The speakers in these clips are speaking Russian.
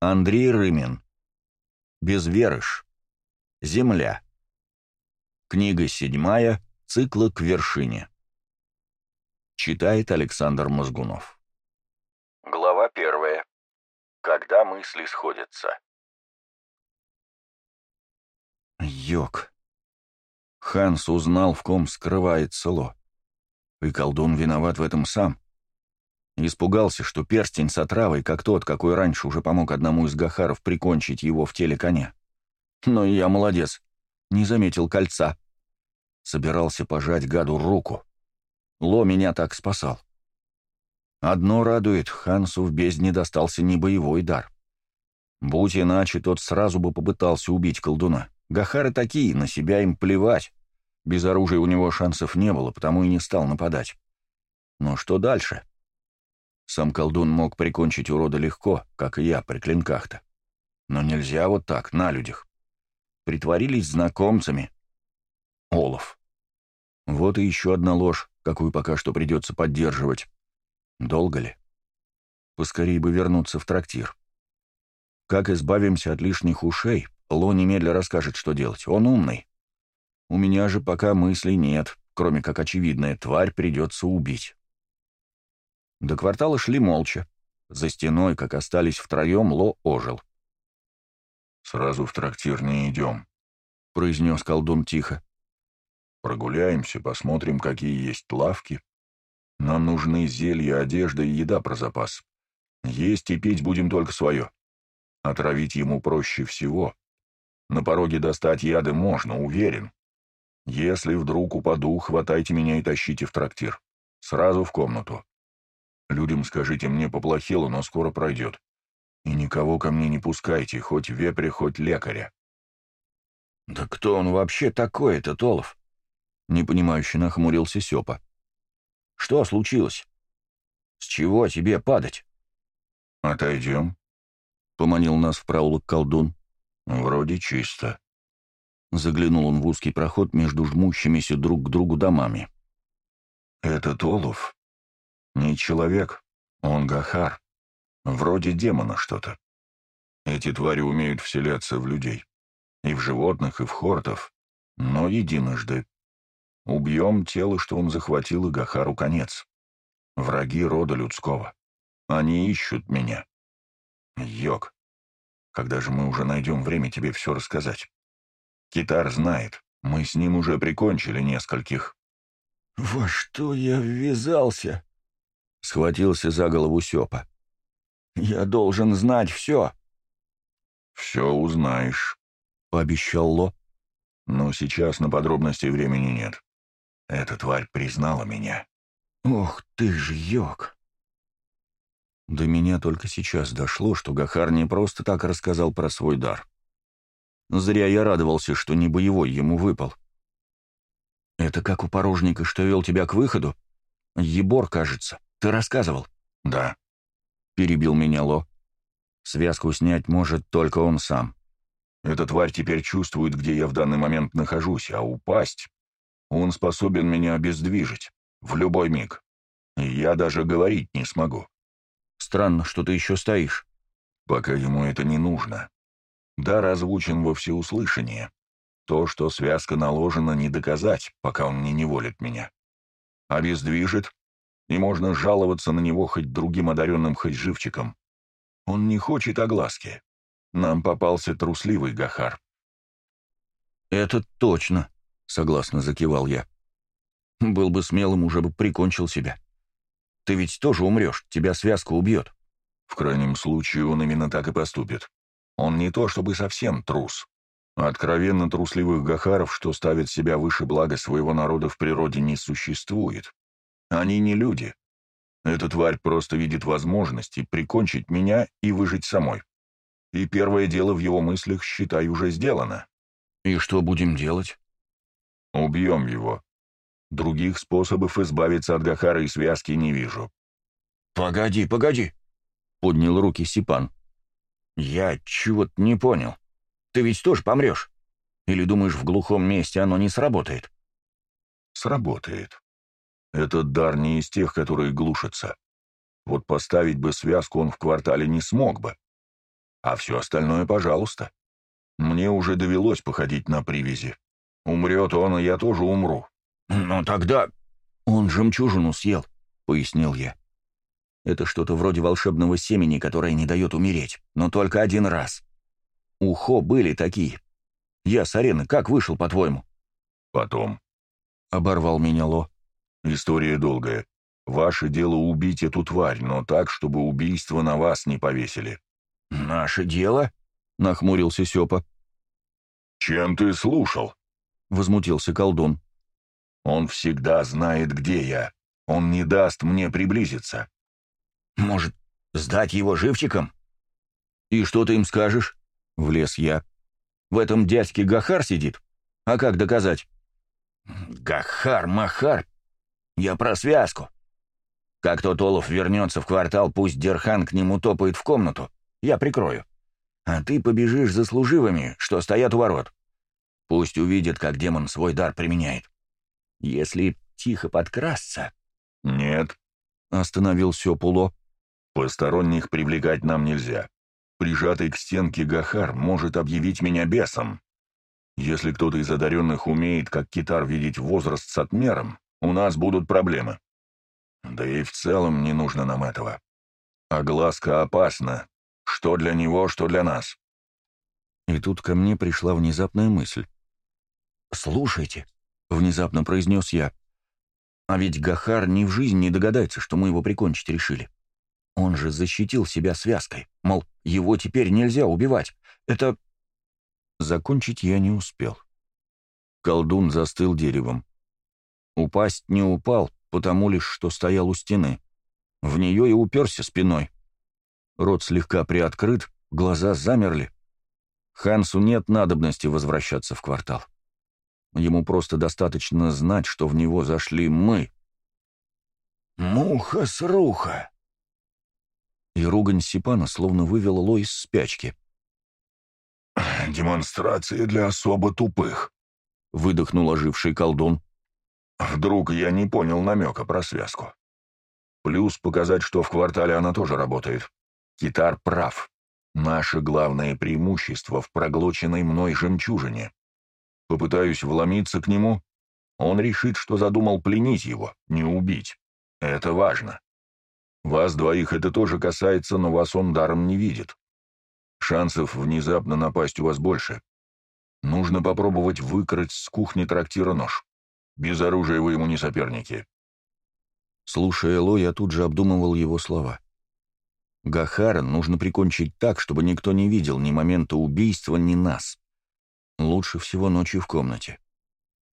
Андрей Рымин. Безверыш. Земля. Книга седьмая, цикла «К вершине». Читает Александр Мозгунов. Глава первая. Когда мысли сходятся. Йок. Ханс узнал, в ком скрывается Ло. И колдун виноват в этом сам. Испугался, что перстень с отравой, как тот, какой раньше уже помог одному из гахаров прикончить его в теле коня. Но и я молодец. Не заметил кольца. Собирался пожать гаду руку. Ло меня так спасал. Одно радует, Хансу в бездне достался не боевой дар. Будь иначе, тот сразу бы попытался убить колдуна. Гахары такие, на себя им плевать. Без оружия у него шансов не было, потому и не стал нападать. Но что дальше? Сам колдун мог прикончить урода легко, как и я при клинках-то. Но нельзя вот так, на людях. Притворились знакомцами. Олов. Вот и еще одна ложь, какую пока что придется поддерживать. Долго ли? Поскорей бы вернуться в трактир. Как избавимся от лишних ушей, Ло немедля расскажет, что делать. Он умный. У меня же пока мыслей нет, кроме как очевидная тварь придется убить. До квартала шли молча. За стеной, как остались втроем, Ло ожил. «Сразу в трактир не идем», — произнес колдун тихо. «Прогуляемся, посмотрим, какие есть лавки. Нам нужны зелья, одежда и еда про запас. Есть и пить будем только свое. Отравить ему проще всего. На пороге достать яды можно, уверен. Если вдруг упаду, хватайте меня и тащите в трактир. Сразу в комнату. Людям скажите, мне поплохело, но скоро пройдет. И никого ко мне не пускайте, хоть вепря, хоть лекаря. «Да кто он вообще такой, этот Олов?» Непонимающе нахмурился Сёпа. «Что случилось? С чего тебе падать?» «Отойдем», — поманил нас в проулок колдун. «Вроде чисто». Заглянул он в узкий проход между жмущимися друг к другу домами. «Этот Олов не человек, он Гахар. Вроде демона что-то. Эти твари умеют вселяться в людей. И в животных, и в хортов. Но единожды. Убьем тело, что он захватил, и Гахару конец. Враги рода людского. Они ищут меня. Йог, когда же мы уже найдем время тебе все рассказать? Китар знает, мы с ним уже прикончили нескольких. «Во что я ввязался?» — схватился за голову Сёпа. «Я должен знать все». «Все узнаешь», — пообещал Ло. «Но сейчас на подробности времени нет. Эта тварь признала меня». «Ох ты ж, Йок!» До меня только сейчас дошло, что Гахар не просто так рассказал про свой дар. Зря я радовался, что не боевой ему выпал. «Это как у порожника, что вел тебя к выходу? Ебор, кажется». Ты рассказывал?» «Да», — перебил меня Ло. «Связку снять может только он сам». «Эта тварь теперь чувствует, где я в данный момент нахожусь, а упасть он способен меня обездвижить в любой миг. И я даже говорить не смогу». «Странно, что ты еще стоишь». «Пока ему это не нужно. Дар озвучен во всеуслышание. То, что связка наложена, не доказать, пока он не неволит меня. Обездвижит, и можно жаловаться на него хоть другим одаренным, хоть живчиком. Он не хочет огласки. Нам попался трусливый Гахар. «Это точно», — согласно закивал я. «Был бы смелым, уже бы прикончил себя. Ты ведь тоже умрешь, тебя связка убьет». В крайнем случае он именно так и поступит. Он не то чтобы совсем трус. Откровенно трусливых гахаров, что ставят себя выше блага своего народа в природе, не существует. Они не люди. Эта тварь просто видит возможности прикончить меня и выжить самой. И первое дело в его мыслях, считай, уже сделано. И что будем делать? Убьем его. Других способов избавиться от Гахара и связки не вижу. Погоди, погоди, поднял руки Сипан. Я чего-то не понял. Ты ведь тоже помрешь? Или думаешь, в глухом месте оно не сработает? Сработает. Этот дар не из тех, которые глушатся. Вот поставить бы связку он в квартале не смог бы. А все остальное, пожалуйста. Мне уже довелось походить на привязи. Умрет он, и я тоже умру. «Но тогда он жемчужину съел», — пояснил я. «Это что-то вроде волшебного семени, которое не дает умереть, но только один раз. У Хо были такие. Я с арены как вышел, по-твоему?» «Потом», — оборвал меня Ло. «История долгая. Ваше дело убить эту тварь, но так, чтобы убийство на вас не повесили». «Наше дело?» — нахмурился Сёпа. «Чем ты слушал?» — возмутился колдун. «Он всегда знает, где я. Он не даст мне приблизиться». «Может, сдать его живчиком?» «И что ты им скажешь?» — влез я. «В этом дядьке Гахар сидит? А как доказать?» «Гахар-махар! Я про связку. Как тот Олаф вернется в квартал, пусть Дерхан к нему топает в комнату. Я прикрою. А ты побежишь за служивыми, что стоят у ворот. Пусть увидит, как демон свой дар применяет. Если тихо подкрасться...» «Нет», — остановил Сёпуло. «Посторонних привлекать нам нельзя. Прижатый к стенке Гахар может объявить меня бесом. Если кто-то из одаренных умеет, как китар, видеть возраст с отмером, у нас будут проблемы. Да и в целом не нужно нам этого. А глазка опасна. Что для него, что для нас. И тут ко мне пришла внезапная мысль. «Слушайте», — внезапно произнес я, — «а ведь Гахар ни в жизнь не догадается, что мы его прикончить решили. Он же защитил себя связкой, мол, его теперь нельзя убивать. Это Закончить я не успел. Колдун застыл деревом. Упасть не упал, потому лишь, что стоял у стены. В нее и уперся спиной. Рот слегка приоткрыт, глаза замерли. Хансу нет надобности возвращаться в квартал. Ему просто достаточно знать, что в него зашли мы. «Муха-сруха!» И ругань Сипана словно вывела Ло из спячки. «Демонстрация для особо тупых», — выдохнул оживший колдун. «Вдруг я не понял намека про связку. Плюс показать, что в квартале она тоже работает. Китар прав. Наше главное преимущество в проглоченной мной жемчужине. Попытаюсь вломиться к нему, он решит, что задумал пленить его, не убить. Это важно. Вас двоих это тоже касается, но вас он даром не видит. Шансов внезапно напасть у вас больше. Нужно попробовать выкрасть с кухни трактира нож. Без оружия вы ему не соперники. Слушая Ло, я тут же обдумывал его слова. Гахара нужно прикончить так, чтобы никто не видел ни момента убийства, ни нас. Лучше всего ночью в комнате.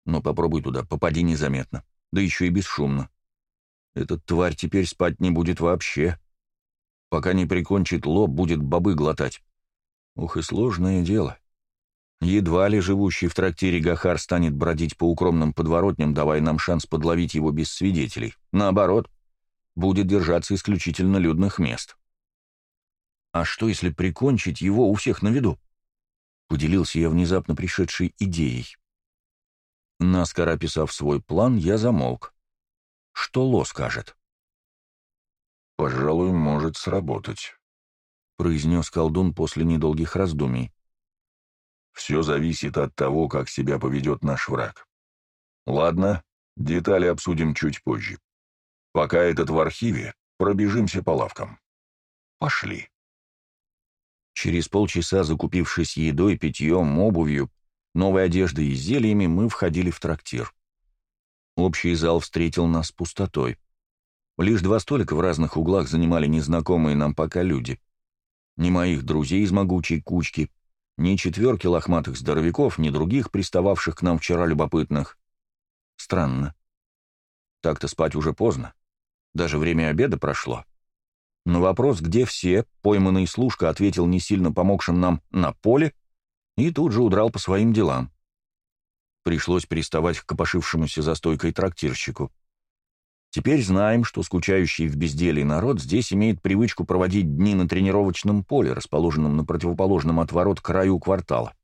Но попробуй туда, попади незаметно, да еще и бесшумно. Этот тварь теперь спать не будет вообще. Пока не прикончит Ло, будет бобы глотать. Ух и сложное дело. Едва ли живущий в трактире Гахар станет бродить по укромным подворотням, давая нам шанс подловить его без свидетелей. Наоборот, будет держаться исключительно людных мест. А что, если прикончить его у всех на виду? Поделился я внезапно пришедшей идеей. Наскоро описав свой план, я замолк. Что Ло скажет? «Пожалуй, может сработать», произнес колдун после недолгих раздумий. «Все зависит от того, как себя поведет наш враг. Ладно, детали обсудим чуть позже. Пока этот в архиве, пробежимся по лавкам. Пошли». Через полчаса, закупившись едой, питьем, обувью, новой одеждой и зельями, мы входили в трактир. Общий зал встретил нас пустотой. Лишь два столика в разных углах занимали незнакомые нам пока люди ни моих друзей из могучей кучки, ни четверки лохматых здоровяков, ни других, пристававших к нам вчера любопытных. Странно. Так-то спать уже поздно. Даже время обеда прошло. На вопрос, где все, пойманный служка ответил не сильно помогшим нам на поле и тут же удрал по своим делам. Пришлось приставать к копошившемуся за стойкой трактирщику. Теперь знаем, что скучающий в безделии народ здесь имеет привычку проводить дни на тренировочном поле, расположенном на противоположном от ворот краю квартала.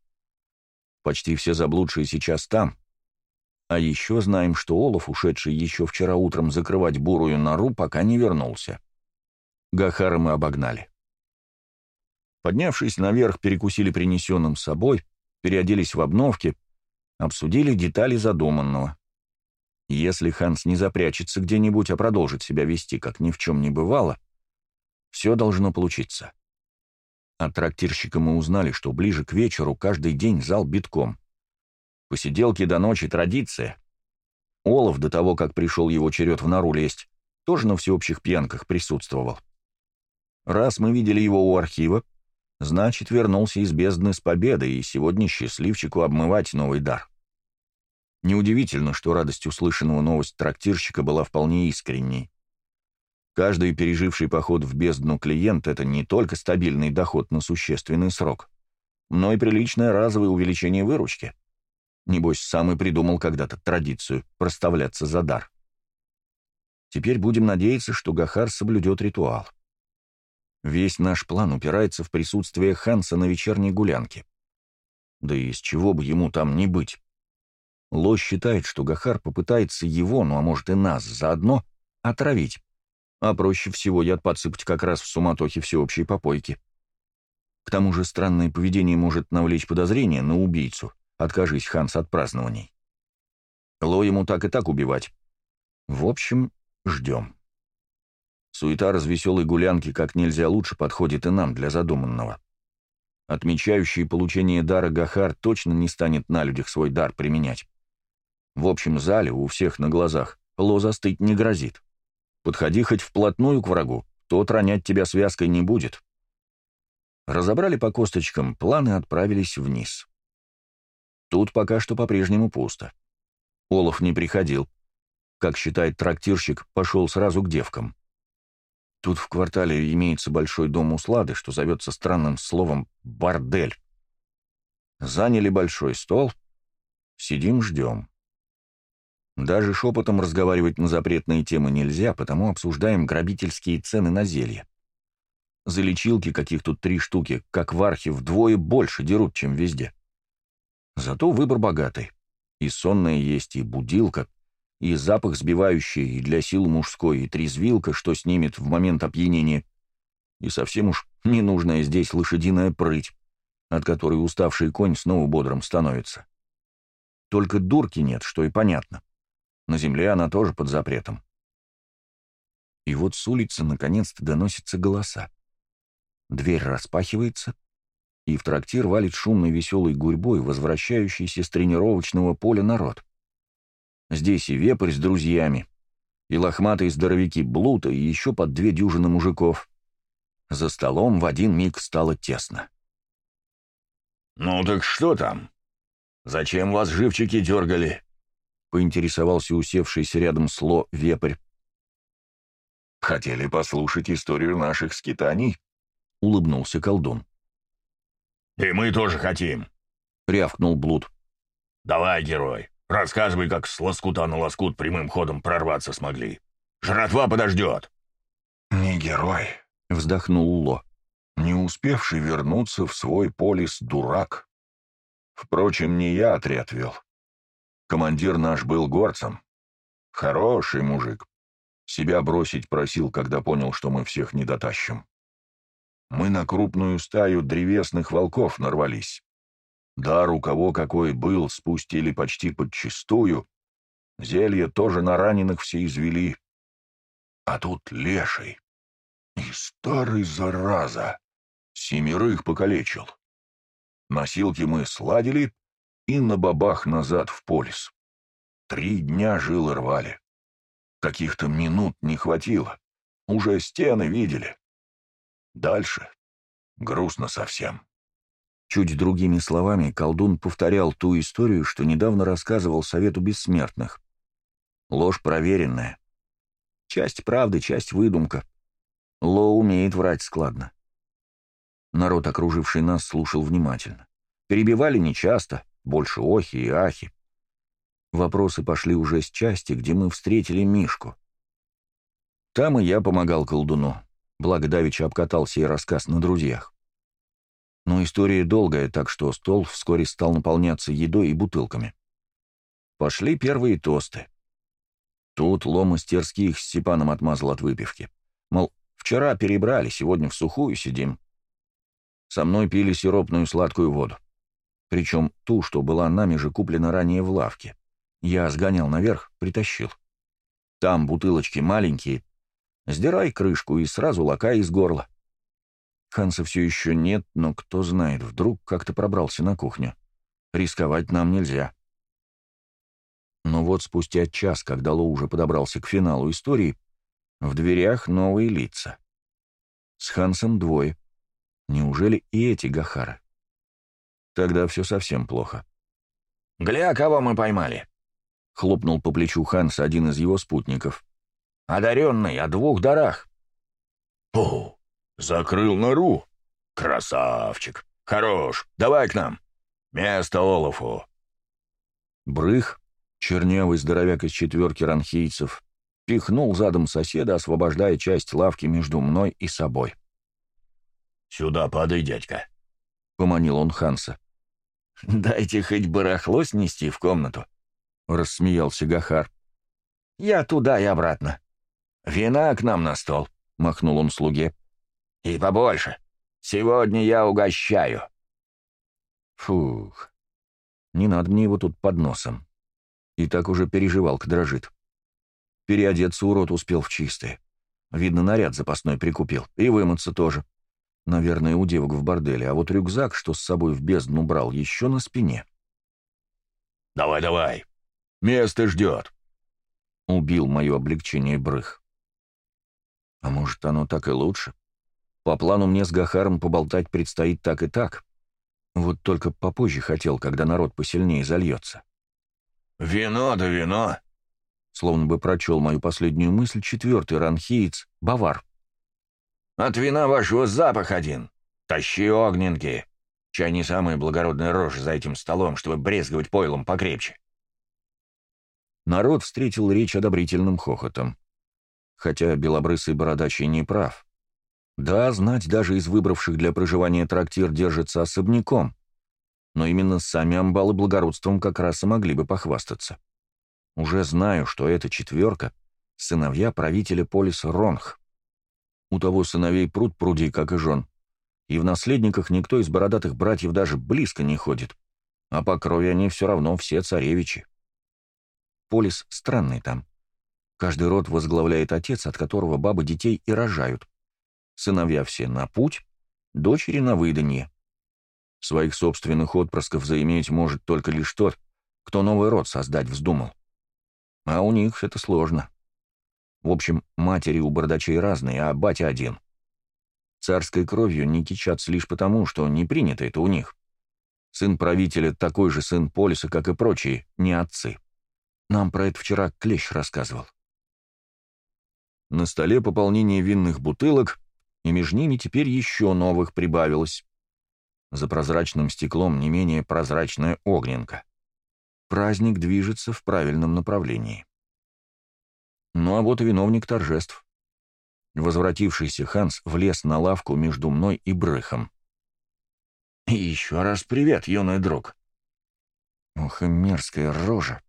Почти все заблудшие сейчас там. А еще знаем, что Олаф, ушедший еще вчера утром закрывать бурую нору, пока не вернулся. Гахара мы обогнали. Поднявшись наверх, перекусили принесенным с собой, переоделись в обновки, обсудили детали задуманного. Если Ханс не запрячется где-нибудь, а продолжит себя вести, как ни в чем не бывало, все должно получиться. От трактирщика мы узнали, что ближе к вечеру каждый день зал битком. Посиделки до ночи — традиция. Олаф, до того, как пришел его черед в нору лезть, тоже на всеобщих пьянках присутствовал. Раз мы видели его у архива, значит, вернулся из бездны с победой, и сегодня счастливчику обмывать новый дар. Неудивительно, что радость услышанного новость трактирщика была вполне искренней. Каждый переживший поход в бездну клиент — это не только стабильный доход на существенный срок, но и приличное разовое увеличение выручки. Небось, сам и придумал когда-то традицию проставляться за дар. Теперь будем надеяться, что Гахар соблюдет ритуал. Весь наш план упирается в присутствие Ханса на вечерней гулянке. Да и из чего бы ему там не быть? Ло считает, что Гахар попытается его, ну а может и нас, заодно отравить. А проще всего яд подсыпать как раз в суматохе всеобщей попойки. К тому же странное поведение может навлечь подозрение на убийцу, откажись Ханс от празднований. Ло ему так и так убивать. В общем, ждем. Суета развеселой гулянки как нельзя лучше подходит и нам для задуманного. Отмечающий получение дара Гахар точно не станет на людях свой дар применять. В общем зале у всех на глазах Ло застыть не грозит. Подходи хоть вплотную к врагу, тот ронять тебя связкой не будет. Разобрали по косточкам планы и отправились вниз. Тут пока что по-прежнему пусто. Олаф не приходил. Как считает трактирщик, пошел сразу к девкам. Тут в квартале имеется большой дом услады, что зовется странным словом «бордель». Заняли большой стол, сидим, ждем. Даже шепотом разговаривать на запретные темы нельзя, потому обсуждаем грабительские цены на зелья. За лечилки, каких тут три штуки, как в архе, вдвое больше дерут, чем везде. Зато выбор богатый. И сонная есть, и будилка, и запах сбивающий, и для сил мужской, и трезвилка, что снимет в момент опьянения, и совсем уж ненужная здесь лошадиная прыть, от которой уставший конь снова бодрым становится. Только дурки нет, что и понятно. На земле она тоже под запретом. И вот с улицы наконец-то доносятся голоса. Дверь распахивается, и в трактир валит шумной веселой гурьбой, возвращающийся с тренировочного поля народ. Здесь и вепрь с друзьями, и лохматые здоровяки Блута, и еще под две дюжины мужиков. За столом в один миг стало тесно. «Ну так что там? Зачем вас живчики дергали?» — поинтересовался усевшийся рядом сло вепрь. «Хотели послушать историю наших скитаний?» — улыбнулся колдун. «И мы тоже хотим», — рявкнул Блуд. «Давай, герой, Рассказывай, как с лоскута на лоскут прямым ходом прорваться смогли. Жратва подождет!» «Не герой», — вздохнул Ло. «Не успевший вернуться в свой полис дурак. Впрочем, не я отряд вел. Командир наш был горцем. Хороший мужик. Себя бросить просил, когда понял, что мы всех не дотащим. Мы на крупную стаю древесных волков нарвались. Дар у кого какой был, спустили почти подчистую. Зелье тоже на раненых все извели. А тут леший. И старый зараза. Семерых покалечил. Носилки мы сладили и на бабах назад в полис. Три дня жилы рвали. Каких-то минут не хватило. Уже стены видели. Дальше грустно совсем. Чуть другими словами, колдун повторял ту историю, что недавно рассказывал Совету Бессмертных. Ложь проверенная. Часть правды, часть выдумка. Ло умеет врать складно. Народ, окруживший нас, слушал внимательно. Перебивали нечасто, больше охи и ахи. Вопросы пошли уже с части, где мы встретили Мишку. Там и я помогал колдуну, благо Давича обкатал сей рассказ на друзьях. Но история долгая, так что стол вскоре стал наполняться едой и бутылками. Пошли первые тосты. Тут Ло мастерских с Степаном отмазал от выпивки. Мол, вчера перебрали, сегодня в сухую сидим. Со мной пили сиропную сладкую воду. Причем ту, что была нами же куплена ранее в лавке. Я сгонял наверх, притащил. Там бутылочки маленькие. Сдирай крышку и сразу лакай из горла. Ханса все еще нет, но кто знает, вдруг как-то пробрался на кухню. Рисковать нам нельзя. Но вот спустя час, когда Ло уже подобрался к финалу истории, в дверях новые лица. С Хансом двое. Неужели и эти Гахары? Тогда все совсем плохо. «Гля, кого мы поймали?» — хлопнул по плечу Ханса один из его спутников. «Одаренный, о двух дарах». «О, закрыл нору! Красавчик! Хорош! Давай к нам! Место Олафу!» Брых, чернявый здоровяк из четверки ранхийцев, пихнул задом соседа, освобождая часть лавки между мной и собой. «Сюда падай, дядька», — поманил он Ханса. «Дайте хоть барахло снести в комнату», — рассмеялся Гахар. «Я туда и обратно. Вина к нам на стол», — махнул он слуге. «И побольше. Сегодня я угощаю». Фух, не надо мне его тут под носом. И так уже переживалка дрожит. Переодеться урод успел в чистое. Видно, наряд запасной прикупил. И вымыться тоже. Наверное, у девок в борделе, а вот рюкзак, что с собой в бездну брал, еще на спине. «Давай, давай! Место ждет!» Убил мое облегчение Брых. А может, оно так и лучше? По плану мне с Гахаром поболтать предстоит так и так. Вот только попозже хотел, когда народ посильнее зальется. «Вино да вино!» Словно бы прочел мою последнюю мысль четвертый ранхиец, Бавар. От вина вашего запах один. Тащи огненки. Чай не самая благородная рожа за этим столом, чтобы брезговать пойлом покрепче. Народ встретил речь одобрительным хохотом. Хотя белобрысый бородач и не прав. Да, знать даже из выбравших для проживания трактир держится особняком. Но именно сами амбалы благородством как раз и могли бы похвастаться. Уже знаю, что эта четверка — сыновья правителя полиса Ронх. У того сыновей пруд пруди, как и жен. И в наследниках никто из бородатых братьев даже близко не ходит. А по крови они все равно все царевичи. Полис странный там. Каждый род возглавляет отец, от которого бабы детей и рожают. Сыновья все на путь, дочери на выданье. Своих собственных отпрысков заиметь может только лишь тот, кто новый род создать вздумал. А у них это сложно. В общем, матери у бардачей разные, а батя один. Царской кровью не кичатся лишь потому, что не принято это у них. Сын правителя такой же сын Полиса, как и прочие, не отцы. Нам про это вчера Клещ рассказывал. На столе пополнение винных бутылок, и между ними теперь еще новых прибавилось. За прозрачным стеклом не менее прозрачная огненка. Праздник движется в правильном направлении. Ну а вот и виновник торжеств. Возвратившийся Ханс влез на лавку между мной и Брыхом. еще раз привет, юный друг». Ох и мерзкая рожа.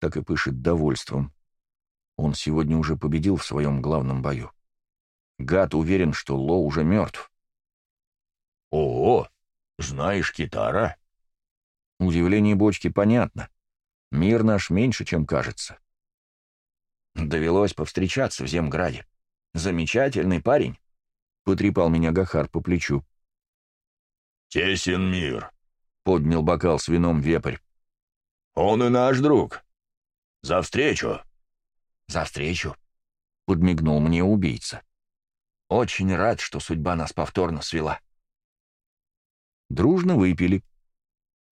Так и пышет довольством. Он сегодня уже победил в своем главном бою. Гад уверен, что Ло уже мертв. «О, знаешь китара?» Удивление бочки понятно. Мир наш меньше, чем кажется. Довелось повстречаться в Земграде. Замечательный парень. Потрепал меня Гахар по плечу. «Тесен мир», — поднял бокал с вином вепрь. «Он и наш друг. За встречу!» «За встречу!» — подмигнул мне убийца. «Очень рад, что судьба нас повторно свела». Дружно выпили.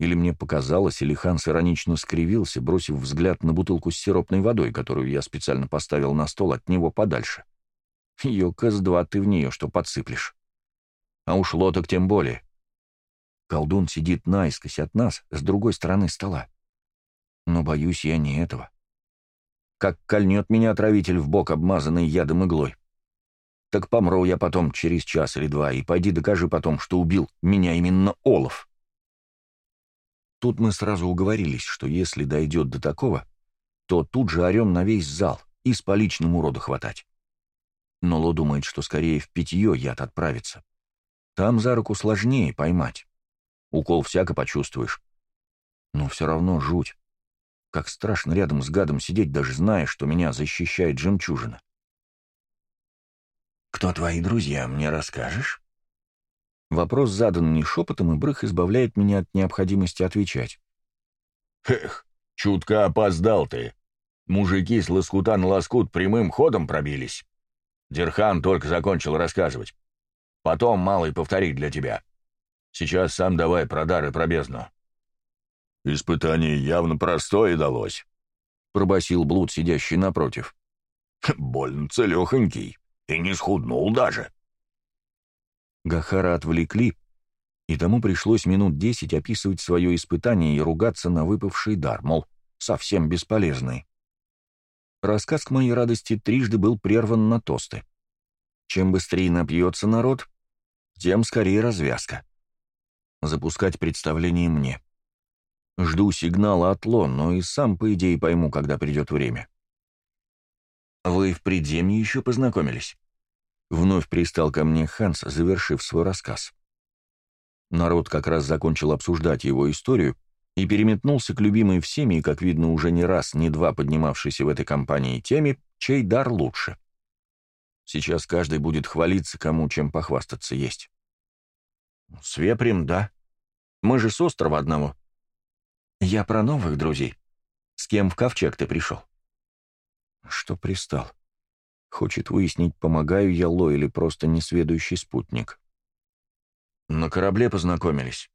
Или мне показалось, или Ханс иронично скривился, бросив взгляд на бутылку с сиропной водой, которую я специально поставил на стол от него подальше. Ёкас-два ты в нее что подсыплешь. А уж лоток тем более. Колдун сидит наискось от нас, с другой стороны стола. Но боюсь я не этого. Как кольнет меня отравитель в бок, обмазанный ядом иглой. Так помру я потом через час или два, и пойди докажи потом, что убил меня именно Олаф. Тут мы сразу уговорились, что если дойдет до такого, то тут же орем на весь зал и с поличным уроду хватать. Но Ло думает, что скорее в питье яд отправится. Там за руку сложнее поймать. Укол всяко почувствуешь. Но все равно жуть. Как страшно рядом с гадом сидеть, даже зная, что меня защищает жемчужина. «Кто твои друзья, мне расскажешь?» Вопрос задан не шепотом, и Брых избавляет меня от необходимости отвечать. «Эх, чутка опоздал ты. Мужики с лоскута на лоскут прямым ходом пробились. Дерхан только закончил рассказывать. Потом малый повторит для тебя. Сейчас сам давай про дар и про бездну». «Испытание явно простое далось», — пробасил Блуд, сидящий напротив. «Больно целехонький, и не схуднул даже». Гахара отвлекли, и тому пришлось минут десять описывать свое испытание и ругаться на выпавший дар, мол, совсем бесполезный. Рассказ к моей радости трижды был прерван на тосты. Чем быстрее напьется народ, тем скорее развязка. Запускать представление мне. Жду сигнала от Лон, но и сам, по идее, пойму, когда придет время. «Вы в предземье еще познакомились?» Вновь пристал ко мне Ханс, завершив свой рассказ. Народ как раз закончил обсуждать его историю и переметнулся к любимой всеми и, как видно, уже не раз, не два поднимавшейся в этой компании теме, чей дар лучше. Сейчас каждый будет хвалиться, кому чем похвастаться есть. «С вепрем, да. Мы же с острова одного. Я про новых друзей. С кем в ковчег ты пришел?» «Что пристал?» Хочет выяснить, помогаю я Ло или просто несведущий спутник. На корабле познакомились.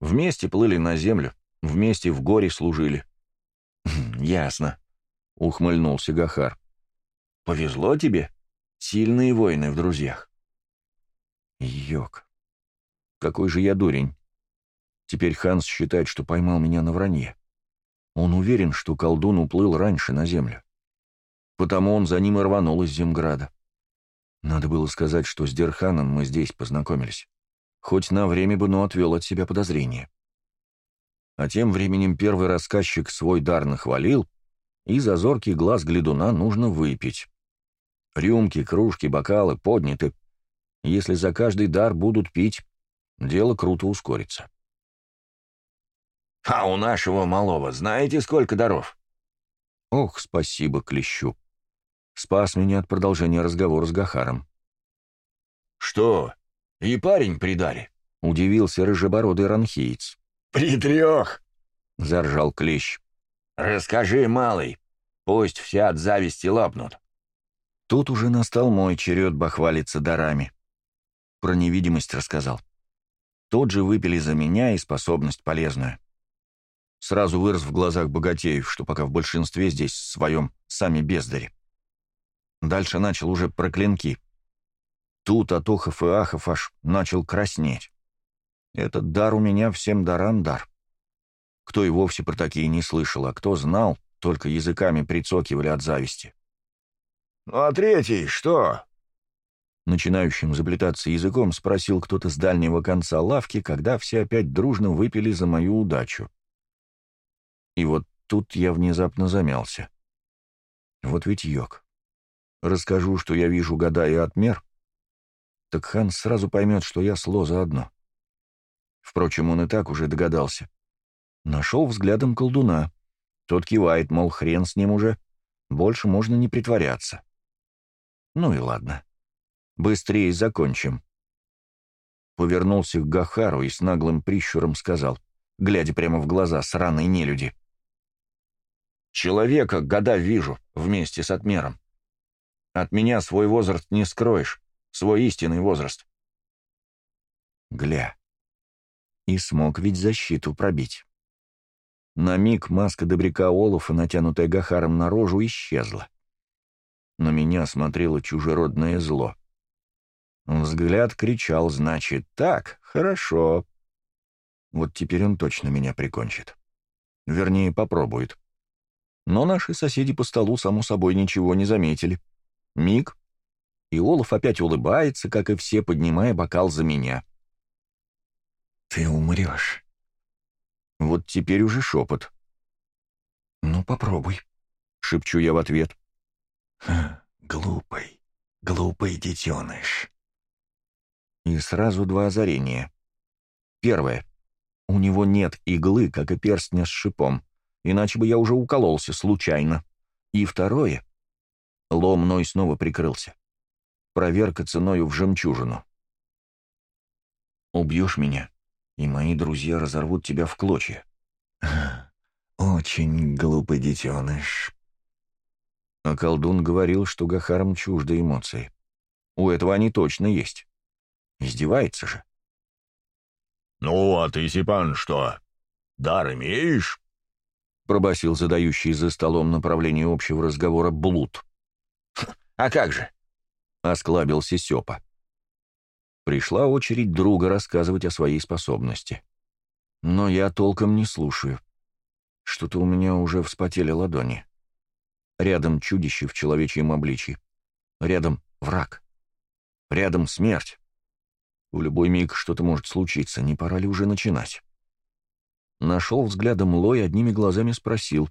Вместе плыли на землю, вместе в горе служили. «Хм, «Ясно», — ухмыльнулся Гахар. «Повезло тебе? Сильные воины в друзьях». «Йок, какой же я дурень. Теперь Ханс считает, что поймал меня на вранье. Он уверен, что колдун уплыл раньше на землю. Потому он за ним и рванул из Земграда. Надо было сказать, что с Дерханом мы здесь познакомились. Хоть на время бы, но отвел от себя подозрения. А тем временем первый рассказчик свой дар нахвалил, и за зоркий глаз глядуна нужно выпить. Рюмки, кружки, бокалы подняты. Если за каждый дар будут пить, дело круто ускорится. «А у нашего малого знаете, сколько даров?» «Ох, спасибо, Клещу спас меня от продолжения разговора с Гахаром. «Что, и парень при даре?» — удивился рыжебородый ранхиец. «При трех!» — заржал Клещ. «Расскажи, малый, пусть все от зависти лапнут». Тут уже настал мой черед бахвалиться дарами. Про невидимость рассказал. Тот же выпили за меня и способность полезную. Сразу вырос в глазах богатеев, что пока в большинстве здесь своем сами бездари. Дальше начал уже про клинки. Тут от охов и ахов аж начал краснеть. Этот дар у меня всем дарам дар. Кто и вовсе про такие не слышал, а кто знал, только языками прицокивали от зависти. «Ну а третий что?» Начинающим заплетаться языком спросил кто-то с дальнего конца лавки, когда все опять дружно выпили за мою удачу. И вот тут я внезапно замялся. Вот ведь йог. Расскажу, что я вижу года и отмер, так хан сразу поймет, что я сло заодно. Впрочем, он и так уже догадался. Нашел взглядом колдуна. Тот кивает, мол, хрен с ним уже. Больше можно не притворяться. Ну и ладно. Быстрее закончим. Повернулся к Гахару и с наглым прищуром сказал, глядя прямо в глаза сраной нелюди. «Человека года вижу вместе с отмером. От меня свой возраст не скроешь, свой истинный возраст. Гля. И смог ведь защиту пробить. На миг маска добряка Олафа, натянутая Гахаром на рожу, исчезла. На меня смотрело чужеродное зло. Взгляд кричал, значит, так, хорошо. Вот теперь он точно меня прикончит. Вернее, попробует. Но наши соседи по столу, само собой, ничего не заметили. — Миг, и Олаф опять улыбается, как и все, поднимая бокал за меня. «Ты умрешь». Вот теперь уже шепот. «Ну, попробуй», — шепчу я в ответ. глупый, глупый детеныш». И сразу два озарения. Первое. У него нет иглы, как и перстня с шипом, иначе бы я уже укололся случайно. И второе. Ло мной снова прикрылся. Проверка ценою в жемчужину. Убьешь меня, и мои друзья разорвут тебя в клочья. Очень глупый детеныш. А колдун говорил, что Гахарам чужды эмоции. У этого они точно есть. Издевается же. «Ну, а ты, Сипан, что, дар имеешь?» — пробасил задающий за столом направление общего разговора Блуд. «А как же?» — осклабился Сёпа. Пришла очередь друга рассказывать о своей способности. Но я толком не слушаю. Что-то у меня уже вспотели ладони. Рядом чудище в человечьем обличье. Рядом враг. Рядом смерть. В любой миг что-то может случиться, не пора ли уже начинать? Нашел взглядом Лой, одними глазами спросил.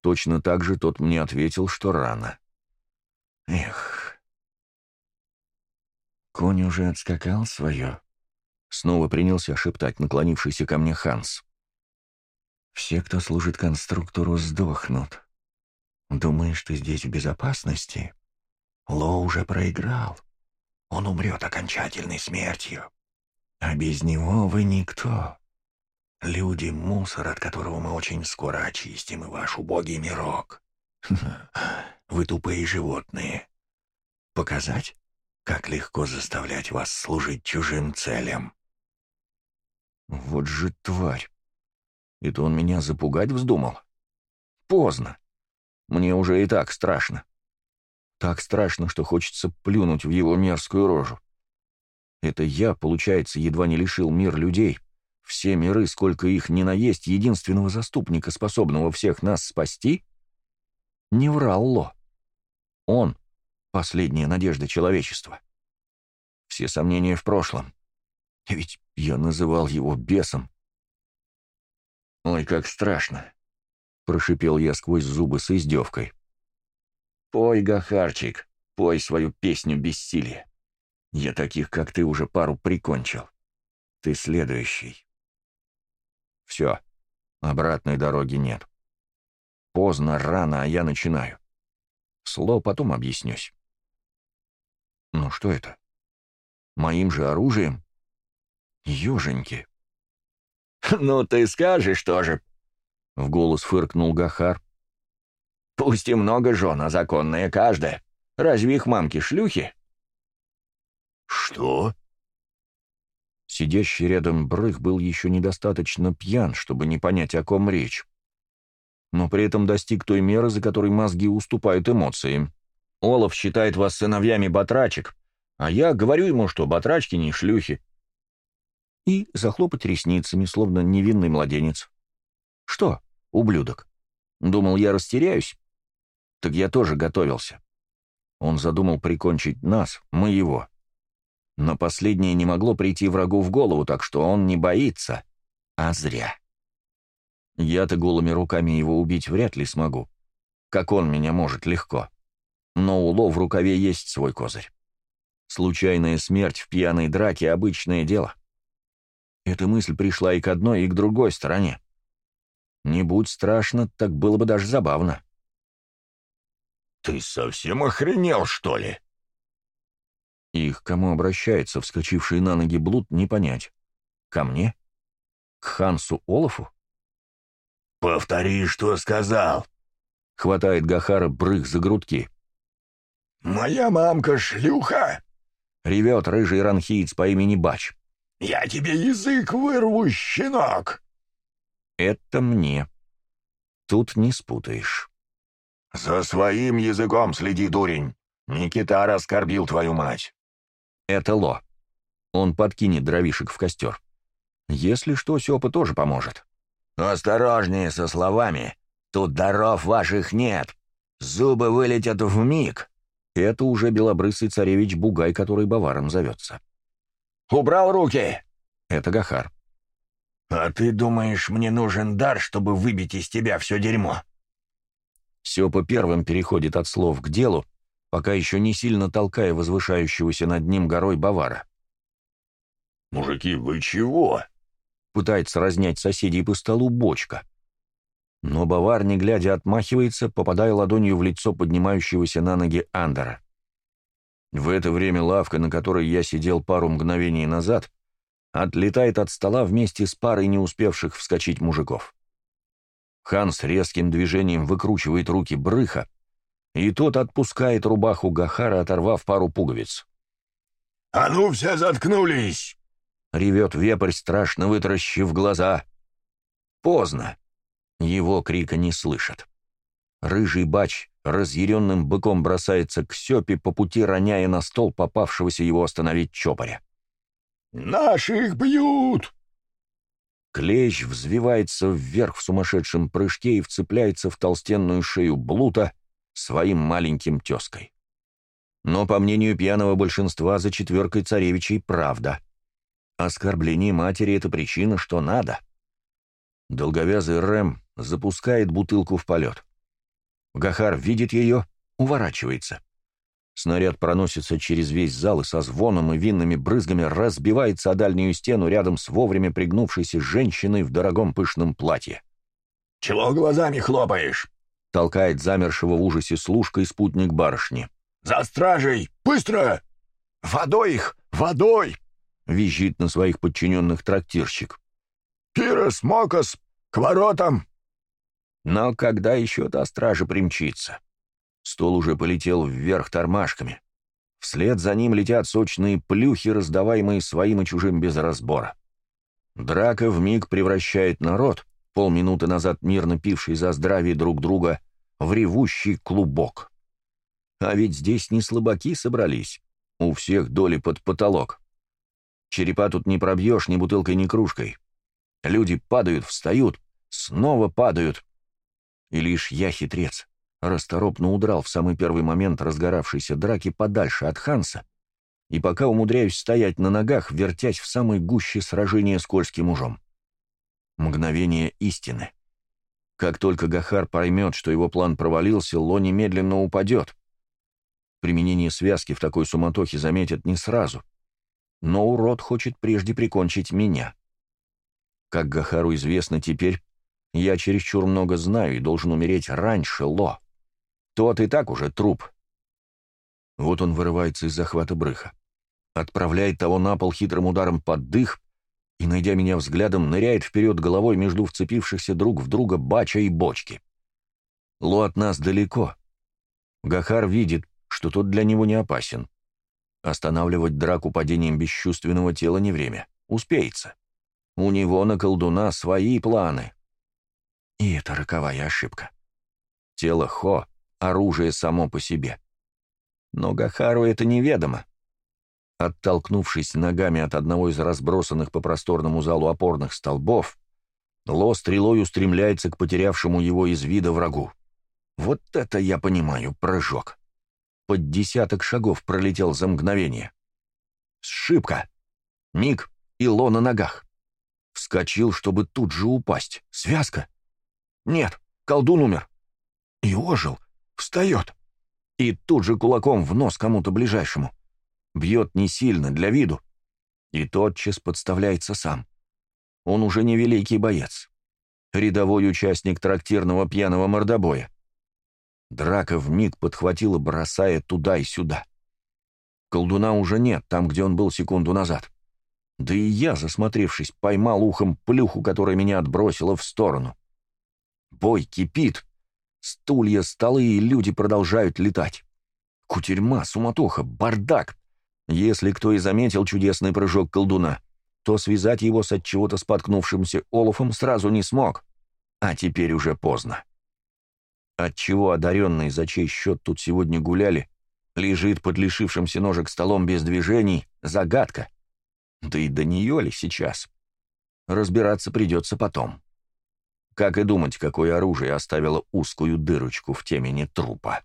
Точно так же тот мне ответил, что рано. Эх. Конь уже отскакал свое. Снова принялся шептать наклонившийся ко мне Ханс. Все, кто служит конструктору, сдохнут. Думаешь, ты здесь в безопасности? Ло уже проиграл. Он умрет окончательной смертью. А без него вы никто. Люди — мусор, от которого мы очень скоро очистим и ваш убогий мирок. Вы тупые животные. Показать, как легко заставлять вас служить чужим целям? Вот же тварь. Это он меня запугать вздумал? Поздно. Мне уже и так страшно. Так страшно, что хочется плюнуть в его мерзкую рожу. Это я, получается, едва не лишил мир людей. Все миры, сколько их ни наесть, единственного заступника, способного всех нас спасти? Не врал Ло. Он — последняя надежда человечества. Все сомнения в прошлом. Ведь я называл его бесом. «Ой, как страшно!» — прошипел я сквозь зубы с издевкой. «Пой, Гахарчик, пой свою песню бессилия. Я таких, как ты, уже пару прикончил. Ты следующий». Все, обратной дороги нет. Поздно, рано, а я начинаю. Сло потом объяснюсь. Ну что это? Моим же оружием? Ёженьки. «Ну ты скажешь тоже», — в голос фыркнул Гахар. Пусть и много жен, а законная каждая. Разве их мамки шлюхи?» «Что?» Сидящий рядом Брых был еще недостаточно пьян, чтобы не понять, о ком речь. Но при этом достиг той меры, за которой мозги уступают эмоциям. Олаф считает вас сыновьями батрачек, а я говорю ему, что батрачки не шлюхи. И захлопать ресницами, словно невинный младенец. «Что, ублюдок? Думал, я растеряюсь?» Так я тоже готовился. Он задумал прикончить нас, мы его. Но последнее не могло прийти врагу в голову, так что он не боится. А зря. Я-то голыми руками его убить вряд ли смогу. Как он меня может легко. Но у Ло в рукаве есть свой козырь. Случайная смерть в пьяной драке — обычное дело. Эта мысль пришла и к одной, и к другой стороне. Не будь страшно, так было бы даже забавно. «Ты совсем охренел, что ли?» И к кому обращается вскочивший на ноги блуд, не понять. Ко мне? К Хансу Олафу? «Повтори, что сказал!» — хватает Гахара брых за грудки. «Моя мамка шлюха!» — ревет рыжий ранхиец по имени Бач. «Я тебе язык вырву, щенок!» «Это мне. Тут не спутаешь». «За своим языком следи, дурень! Никита раскорбил твою мать!» «Это Ло. Он подкинет дровишек в костер. Если что, Сёпа тоже поможет». «Осторожнее со словами. Тут даров ваших нет. Зубы вылетят в миг. Это уже белобрысый царевич Бугай, который баваром зовется. «Убрал руки!» Это Гахар. «А ты думаешь, мне нужен дар, чтобы выбить из тебя все дерьмо?» Сёпа первым переходит от слов к делу, пока еще не сильно толкая возвышающегося над ним горой Бавара. «Мужики, вы чего?» — пытается разнять соседей по столу бочка. Но Бавар, не глядя, отмахивается, попадая ладонью в лицо поднимающегося на ноги Андера. В это время лавка, на которой я сидел пару мгновений назад, отлетает от стола вместе с парой не успевших вскочить мужиков. Ханс резким движением выкручивает руки брыха, и тот отпускает рубаху Гахара, оторвав пару пуговиц. «А ну все заткнулись!» — ревет вепрь, страшно вытаращив глаза. Поздно. Его крика не слышат. Рыжий бач разъяренным быком бросается к Сёпе, по пути роняя на стол попавшегося его остановить чопоря. «Наши их бьют!» Клещ взвивается вверх в сумасшедшем прыжке и вцепляется в толстенную шею Блута своим маленьким тезкой. Но, по мнению пьяного большинства, за четверкой царевичей правда. Оскорбление матери — это причина, что надо. Долговязый Рэм запускает бутылку в полет. Гахар видит ее, уворачивается. Снаряд проносится через весь зал и со звоном и винными брызгами разбивается о дальнюю стену рядом с вовремя пригнувшейся женщиной в дорогом пышном платье. «Чего глазами хлопаешь?» — толкает замершего в ужасе служка и спутник барышни. «За стражей! Быстро! Водой их! Водой!» — визжит на своих подчиненных трактирщик. «Пирос, Мокос, к воротам!» Но когда еще та стража примчится? Стол уже полетел вверх тормашками. Вслед за ним летят сочные плюхи, раздаваемые своим и чужим без разбора. Драка вмиг превращает народ, полминуты назад мирно пивший за здравие друг друга, в ревущий клубок. А ведь здесь не слабаки собрались. У всех доли под потолок. Черепа тут не пробьешь ни бутылкой, ни кружкой. Люди падают, встают, снова падают. И лишь я, хитрец, расторопно удрал в самый первый момент разгоравшейся драки подальше от Ханса, и пока умудряюсь стоять на ногах, вертясь в самой гуще сражения с Кольским мужом. Мгновение истины. Как только Гахар поймет, что его план провалился, Ло немедленно упадет. Применение связки в такой суматохе заметят не сразу. Но урод хочет прежде прикончить меня. Как Гахару известно теперь, я чересчур много знаю и должен умереть раньше Ло. Тот и так уже труп. Вот он вырывается из захвата брыха, отправляет того на пол хитрым ударом под дых и, найдя меня взглядом, ныряет вперед головой между вцепившихся друг в друга бача и бочки. Ло от нас далеко. Гахар видит, что тот для него не опасен. Останавливать драку падением бесчувственного тела не время. Успеется. У него на колдуна свои планы. И это роковая ошибка. Тело Хо оружие само по себе. Но Гахару это неведомо. Оттолкнувшись ногами от одного из разбросанных по просторному залу опорных столбов, Ло стрелой устремляется к потерявшему его из вида врагу. Вот это я понимаю, прыжок. Под десяток шагов пролетел за мгновение. Сшибка. Миг, и Ло на ногах. Вскочил, чтобы тут же упасть. Связка. Нет, колдун умер. И ожил, Встает. И тут же кулаком в нос кому-то ближайшему. Бьет не сильно, для виду. И тотчас подставляется сам. Он уже не великий боец. Рядовой участник трактирного пьяного мордобоя. Драка вмиг подхватила, бросая туда и сюда. Колдуна уже нет, там, где он был секунду назад. Да и я, засмотревшись, поймал ухом плюху, которая меня отбросила в сторону. Бой кипит, Стулья, столы и люди продолжают летать. Кутерьма, суматоха, бардак. Если кто и заметил чудесный прыжок колдуна, то связать его с от чего-то споткнувшимся Олафом сразу не смог. А теперь уже поздно. Отчего одаренные, за чей счет тут сегодня гуляли, лежит под лишившимся ножек столом без движений, загадка. Да и до нее ли сейчас? Разбираться придется потом. Как и думать, какое оружие оставило узкую дырочку в темени трупа.